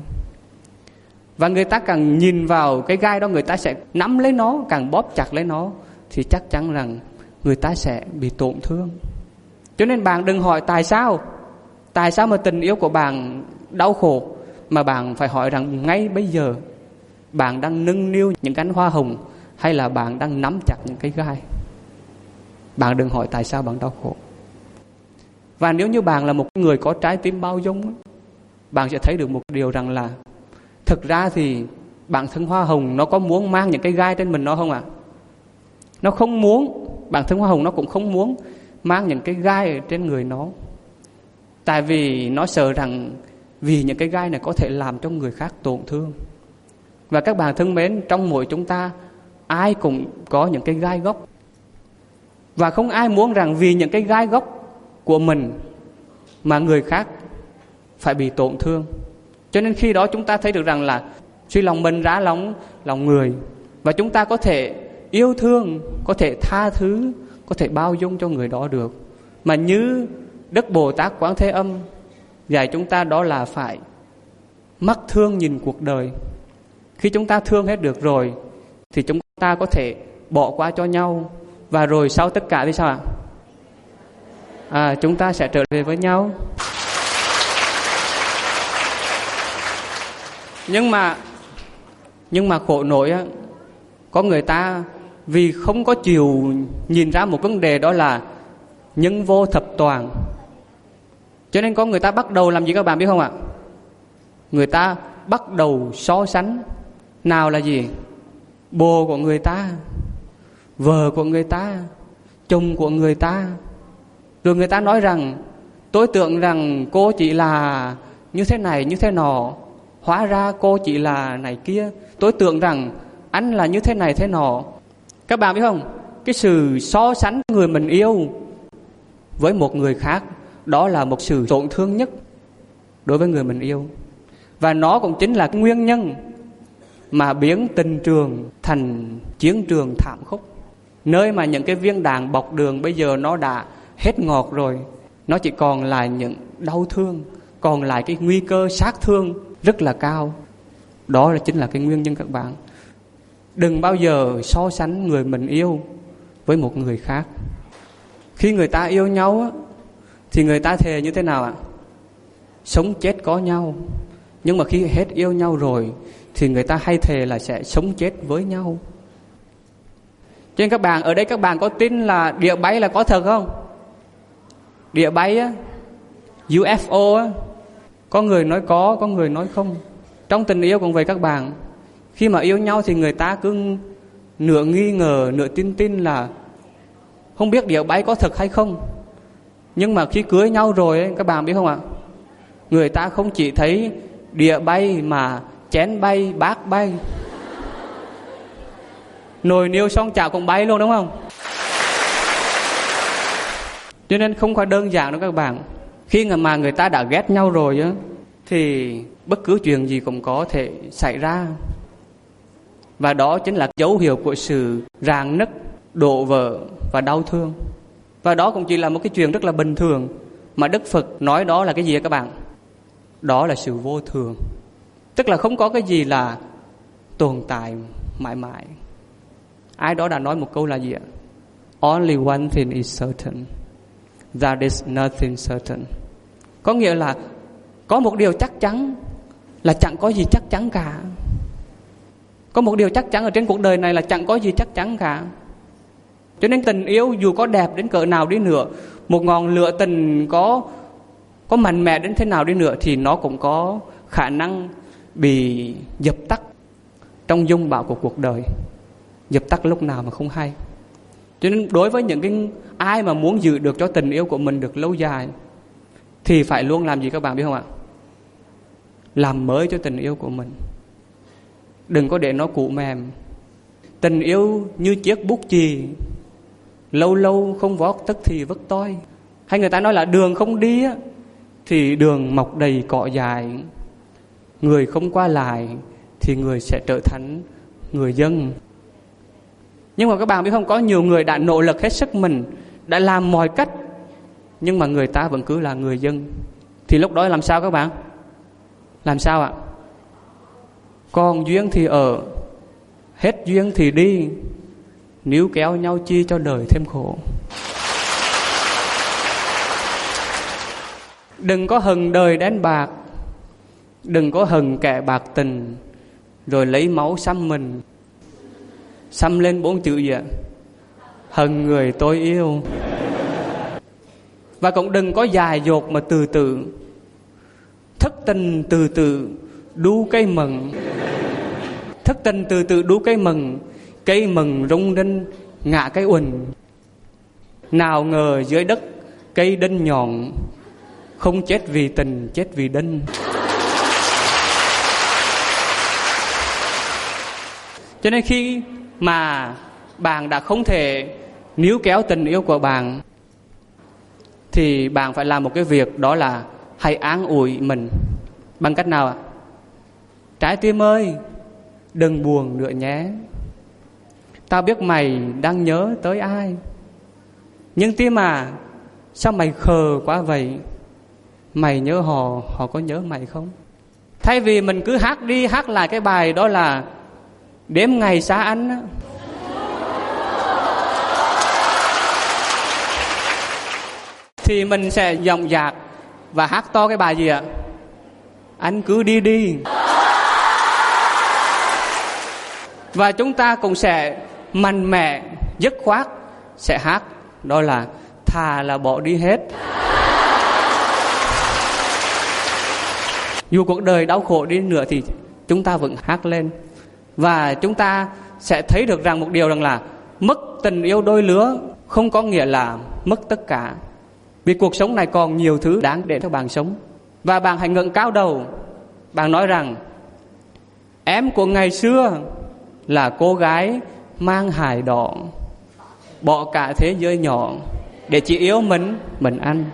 Và người ta càng nhìn vào cái gai đó, người ta sẽ nắm lấy nó, càng bóp chặt lấy nó, thì chắc chắn rằng người ta sẽ bị tổn thương. Cho nên bạn đừng hỏi tại sao. Tại sao mà tình yêu của bạn đau khổ? Mà bạn phải hỏi rằng ngay bây giờ, bạn đang nâng niu những cánh hoa hồng hay là bạn đang nắm chặt những cái gai? Bạn đừng hỏi tại sao bạn đau khổ và nếu như bạn là một người có trái tim bao dung bạn sẽ thấy được một điều rằng là thực ra thì bản thân hoa hồng nó có muốn mang những cái gai trên mình nó không ạ? À? nó không muốn bản thân hoa hồng nó cũng không muốn mang những cái gai ở trên người nó. Tại vì nó sợ rằng vì những cái gai này có thể làm cho người khác tổn thương. Và các bạn thân mến, trong mỗi chúng ta, ai cũng có những cái gai gốc. Và không ai muốn rằng vì những cái gai gốc của mình mà người khác phải bị tổn thương. Cho nên khi đó chúng ta thấy được rằng là suy lòng mình rã lòng lòng người và chúng ta có thể yêu thương có thể tha thứ có thể bao dung cho người đó được. Mà như đức bồ tát quán thế âm dạy chúng ta đó là phải mắt thương nhìn cuộc đời. Khi chúng ta thương hết được rồi thì chúng ta có thể bỏ qua cho nhau. Và rồi sau tất cả thì sao ạ? à, À, chúng ta sẽ trở về với nhau. Nhưng mà nhưng mà khổ nổi á, có người ta vì không có chiều nhìn ra một vấn đề đó là nhân vô thập toàn. Cho nên có người ta bắt đầu làm gì các bạn biết không ạ? Người ta bắt đầu so sánh nào là gì? Bồ của người ta, vợ của người ta, chồng của người ta rồi người ta nói rằng, tôi tưởng rằng cô chỉ là như thế này, như thế nọ. Hóa ra cô chỉ là này kia. Tôi tưởng rằng anh là như thế này, thế nọ. Các bạn biết không? Cái sự so sánh người mình yêu với một người khác, đó là một sự tổn thương nhất đối với người mình yêu. Và nó cũng chính là nguyên nhân mà biến tình trường thành chiến trường thảm khốc. Nơi mà những cái viên đạn bọc đường bây giờ nó đã hết ngọt rồi. Nó chỉ còn lại những đau thương, còn lại cái nguy cơ sát thương rất là cao. Đó là chính là cái nguyên nhân các bạn. Đừng bao giờ so sánh người mình yêu với một người khác. Khi người ta yêu nhau thì người ta thề như thế nào ạ? Sống chết có nhau. Nhưng mà khi hết yêu nhau rồi, thì người ta hay thề là sẽ sống chết với nhau. Cho nên các bạn, ở đây các bạn có tin là địa bay là có thật không? Địa bay á UFO á có người nói có có người nói không. Trong tình yêu cũng vậy các bạn khi mà yêu nhau thì người ta cứ nửa nghi ngờ nửa tin tin là không biết địa bay có thật hay không. Nhưng mà khi cưới nhau rồi ấy, các bạn biết không ạ? Người ta không chỉ thấy địa bay mà chén bay bát bay. Nồi niêu xong chảo cũng bay luôn đúng không? Cho nên không phải đơn giản đâu các bạn. Khi mà người ta đã ghét nhau rồi á, thì bất cứ chuyện gì cũng có thể xảy ra. Và đó chính là dấu hiệu của sự ràng nứt, đổ vỡ và đau thương. Và đó cũng chỉ là một cái chuyện rất là bình thường, mà đức phật nói đó là cái gì các bạn? Đó là sự vô thường. Tức là không có cái gì là tồn tại mãi mãi. Ai đó đã nói một câu là gì ạ? Only one thing is certain that is nothing certain. Có nghĩa là có một điều chắc chắn là chẳng có gì chắc chắn cả. Có một điều chắc chắn ở trên cuộc đời này là chẳng có gì chắc chắn cả. Cho nên tình yêu dù có đẹp đến cỡ nào đi nữa, một ngọn lửa tình có có mạnh mẽ đến thế nào đi nữa thì nó cũng có khả năng bị dập tắt trong dung bão của cuộc đời. Dập tắt lúc nào mà không hay. Cho nên đối với những cái ai mà muốn giữ được cho tình yêu của mình được lâu dài thì phải luôn làm gì các bạn biết không ạ? Làm mới cho tình yêu của mình. Đừng có để nó cụ mềm. Tình yêu như chiếc bút chì, lâu lâu không vót tức thì vất toi. Hay người ta nói là đường không đi á, thì đường mọc đầy cỏ dài người không qua lại thì người sẽ trở thành người dân. Nhưng mà các bạn biết không, có nhiều người đã nỗ lực hết sức mình đã làm mọi cách, nhưng mà người ta vẫn cứ là người dân. Thì lúc đó làm sao các bạn? Làm sao ạ? Còn duyên thì ở, hết duyên thì đi, níu kéo nhau chi cho đời thêm khổ. Đừng có hừng đời đánh bạc, đừng có hừng kẻ bạc tình, rồi lấy máu xăm mình, xăm lên bốn chữ gì ạ? Hận người tôi yêu. Và cũng đừng có dài dột mà từ từ. Thất tình từ từ đu cây mừng. Thất tình từ từ đu cây mừng cây mừng rung rinh ngã cây uỳnh. Nào ngờ dưới đất cây đinh nhọn, không chết vì tình, chết vì đinh. Cho nên khi mà bạn đã không thể níu kéo tình yêu của bạn, thì bạn phải làm một cái việc đó là hãy án ủi mình. Bằng cách nào ạ? Trái tim ơi, đừng buồn nữa nhé. Tao biết mày đang nhớ tới ai. Nhưng tim à sao mày khờ quá vậy? Mày nhớ họ họ có nhớ mày không? Thay vì mình cứ hát đi hát lại cái bài đó là đếm ngày xa anh thì mình sẽ dòng dạc và hát to cái bài gì ạ? Anh cứ đi đi. Và chúng ta cũng sẽ mạnh mẽ, dứt khoát sẽ hát, đó là thà là bỏ đi hết. Dù cuộc đời đau khổ đi nữa thì chúng ta vẫn hát lên. Và chúng ta sẽ thấy được rằng một điều rằng là mất tình yêu đôi lứa không có nghĩa là mất tất cả vì cuộc sống này còn nhiều thứ đáng để cho bạn sống. Và bạn hãy ngẩng cao đầu. Bạn nói rằng, em của ngày xưa là cô gái mang hài đỏ bỏ cả thế giới nhỏ, để chỉ yêu mình mình ăn.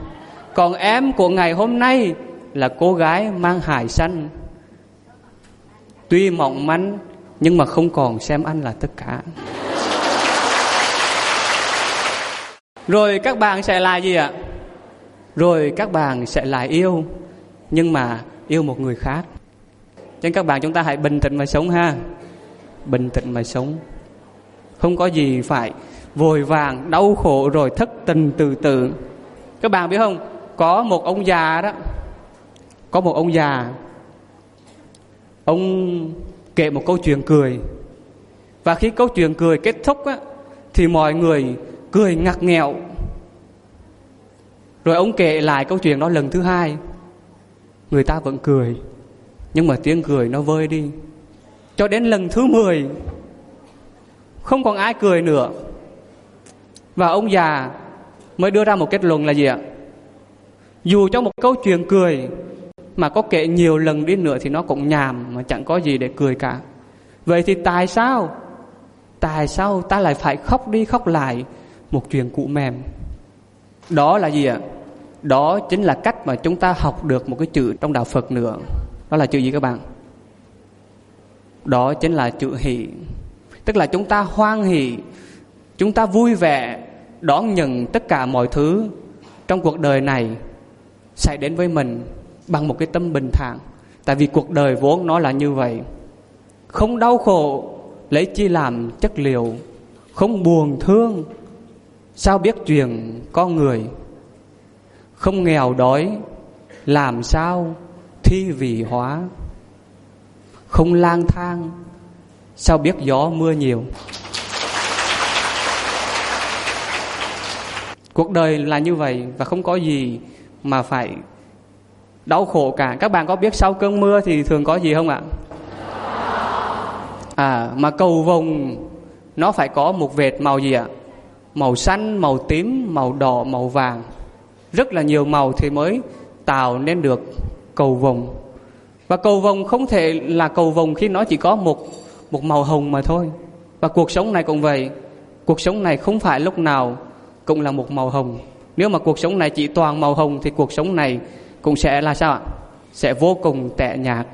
Còn em của ngày hôm nay là cô gái mang hài xanh tuy mỏng manh, nhưng mà không còn xem anh là tất cả. Rồi các bạn sẽ là gì ạ? Rồi các bạn sẽ lại yêu nhưng mà yêu một người khác. Cho nên các bạn chúng ta hãy bình tĩnh mà sống ha? Bình tĩnh mà sống. Không có gì phải vội vàng đau khổ rồi thất tình từ từ các bạn biết không? Có một ông già đó. Có một ông già. Ông kể một câu chuyện cười. Và khi câu chuyện cười kết thúc á, thì mọi người cười ngặt nghèo rồi ông kể lại câu chuyện đó lần thứ hai. Người ta vẫn cười, nhưng mà tiếng cười nó vơi đi. Cho đến lần thứ mười, không còn ai cười nữa. Và ông già mới đưa ra một kết luận là gì ạ? Dù cho một câu chuyện cười mà có kể nhiều lần đi nữa thì nó cũng nhàm mà chẳng có gì để cười cả. Vậy thì tại sao? Tại sao ta lại phải khóc đi khóc lại một chuyện cũ mềm? Đó là gì ạ? Đó chính là cách mà chúng ta học được một cái chữ trong đạo phật nữa. Đó là chữ gì các bạn? Đó chính là chữ hỷ. Tức là chúng ta hoan hỷ, chúng ta vui vẻ, đón nhận tất cả mọi thứ trong cuộc đời này xảy đến với mình bằng một cái tâm bình thản. Tại vì cuộc đời vốn nó là như vậy. Không đau khổ, lấy chi làm chất liệu. Không buồn thương sao biết chuyện con người? Không nghèo đói, làm sao thi vị hóa? Không lang thang, sao biết gió mưa nhiều? Cuộc đời là như vậy và không có gì mà phải đau khổ cả. Các bạn có biết sau cơn mưa thì thường có gì không ạ? À mà cầu vồng, nó phải có một vệt màu gì ạ? Màu xanh, màu tím, màu đỏ, màu vàng. Rất là nhiều màu thì mới tạo nên được cầu vồng. Và cầu vồng không thể là cầu vồng khi nó chỉ có một một màu hồng mà thôi. Và cuộc sống này cũng vậy. Cuộc sống này không phải lúc nào cũng là một màu hồng. Nếu mà cuộc sống này chỉ toàn màu hồng thì cuộc sống này cũng sẽ là sao ạ? Sẽ vô cùng tệ nhạt.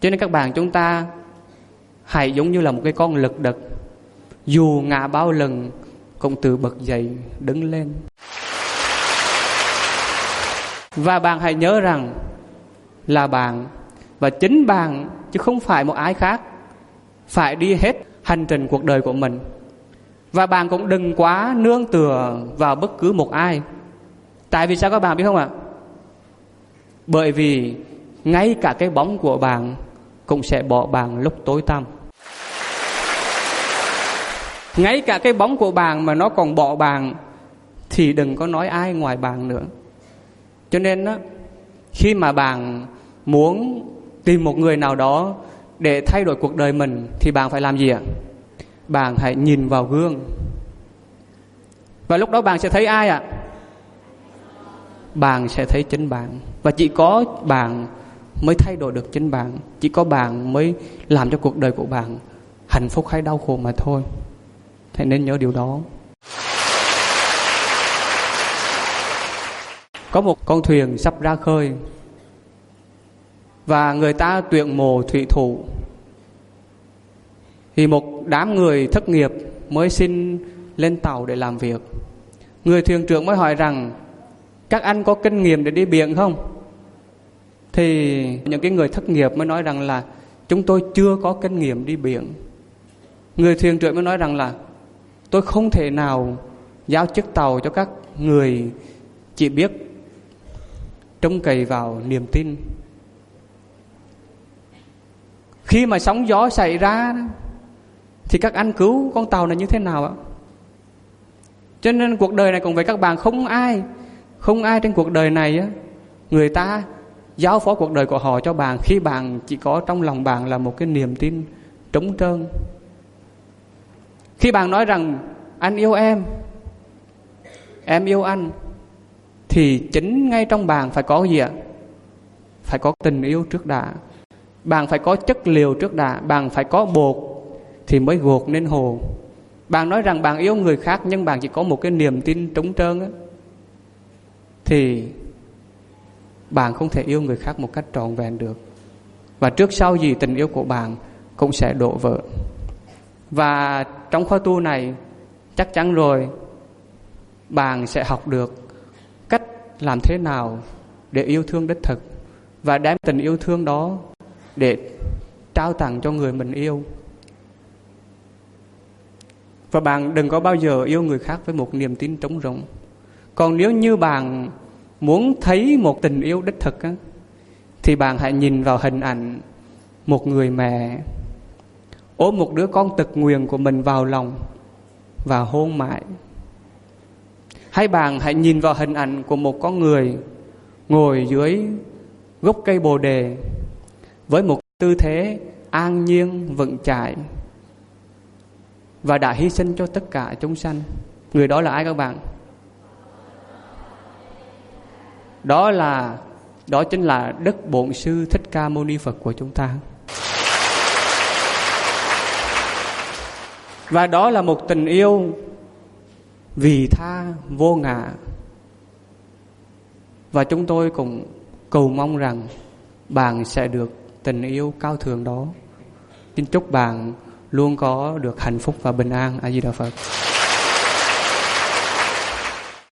Cho nên các bạn chúng ta hãy giống như là một cái con lực đực dù ngã bao lần Công tự bật dậy, đứng lên. Và bạn hãy nhớ rằng là bạn và chính bạn, chứ không phải một ai khác, phải đi hết hành trình cuộc đời của mình. Và bạn cũng đừng quá nương tựa vào bất cứ một ai. Tại vì sao các bạn biết không ạ? Bởi vì ngay cả cái bóng của bạn cũng sẽ bỏ bạn lúc tối tăm ngay cả cái bóng của bạn mà nó còn bỏ bạn thì đừng có nói ai ngoài bạn nữa. Cho nên đó, khi mà bạn muốn tìm một người nào đó để thay đổi cuộc đời mình thì bạn phải làm gì ạ? Bạn hãy nhìn vào gương. Và lúc đó bạn sẽ thấy ai ạ? Bạn sẽ thấy chính bạn. Và chỉ có bạn mới thay đổi được chính bạn. Chỉ có bạn mới làm cho cuộc đời của bạn hạnh phúc hay đau khổ mà thôi hãy nên nhớ điều đó. Có một con thuyền sắp ra khơi, và người ta tuyển mộ thủy thủ. Thì một đám người thất nghiệp mới xin lên tàu để làm việc. Người thuyền trưởng mới hỏi rằng, các anh có kinh nghiệm để đi biển không? Thì những cái người thất nghiệp mới nói rằng là, chúng tôi chưa có kinh nghiệm đi biển. Người thuyền trưởng mới nói rằng là tôi không thể nào giao chức tàu cho các người chỉ biết trông cậy vào niềm tin. Khi mà sóng gió xảy ra, thì các anh cứu con tàu này như thế nào ạ? Cho nên cuộc đời này cùng với các bạn không ai không ai trên cuộc đời này á, người ta giao phó cuộc đời của họ cho bạn khi bạn chỉ có trong lòng bạn là một cái niềm tin trống trơn khi bạn nói rằng, anh yêu em. Em yêu anh. Thì chính ngay trong bạn phải có gì ạ? Phải có tình yêu trước đã. Bạn phải có chất liệu trước đã. Bạn phải có bột thì mới gột nên hồ. Bạn nói rằng bạn yêu người khác nhưng bạn chỉ có một cái niềm tin trống trơn á. Thì bạn không thể yêu người khác một cách trọn vẹn được. Và trước sau gì tình yêu của bạn cũng sẽ đổ vỡ và trong khóa tu này chắc chắn rồi bạn sẽ học được cách làm thế nào để yêu thương đích thực và đem tình yêu thương đó để trao tặng cho người mình yêu. Và bạn đừng có bao giờ yêu người khác với một niềm tin trống rỗng. Còn nếu như bạn muốn thấy một tình yêu đích thực á, thì bạn hãy nhìn vào hình ảnh một người mẹ ôm một đứa con tật nguyền của mình vào lòng và hôn mãi. Hai bạn hãy nhìn vào hình ảnh của một con người ngồi dưới gốc cây bồ đề với một tư thế an nhiên, vững chãi và đã hy sinh cho tất cả chúng sanh. Người đó là ai các bạn? Đó là, đó chính là đức bổn sư thích ca mâu ni phật của chúng ta. Và đó là một tình yêu vì tha vô ngã. Và chúng tôi cũng cầu mong rằng bạn sẽ được tình yêu cao thượng đó. Xin chúc bạn luôn có được hạnh phúc và bình an. A di đà phật.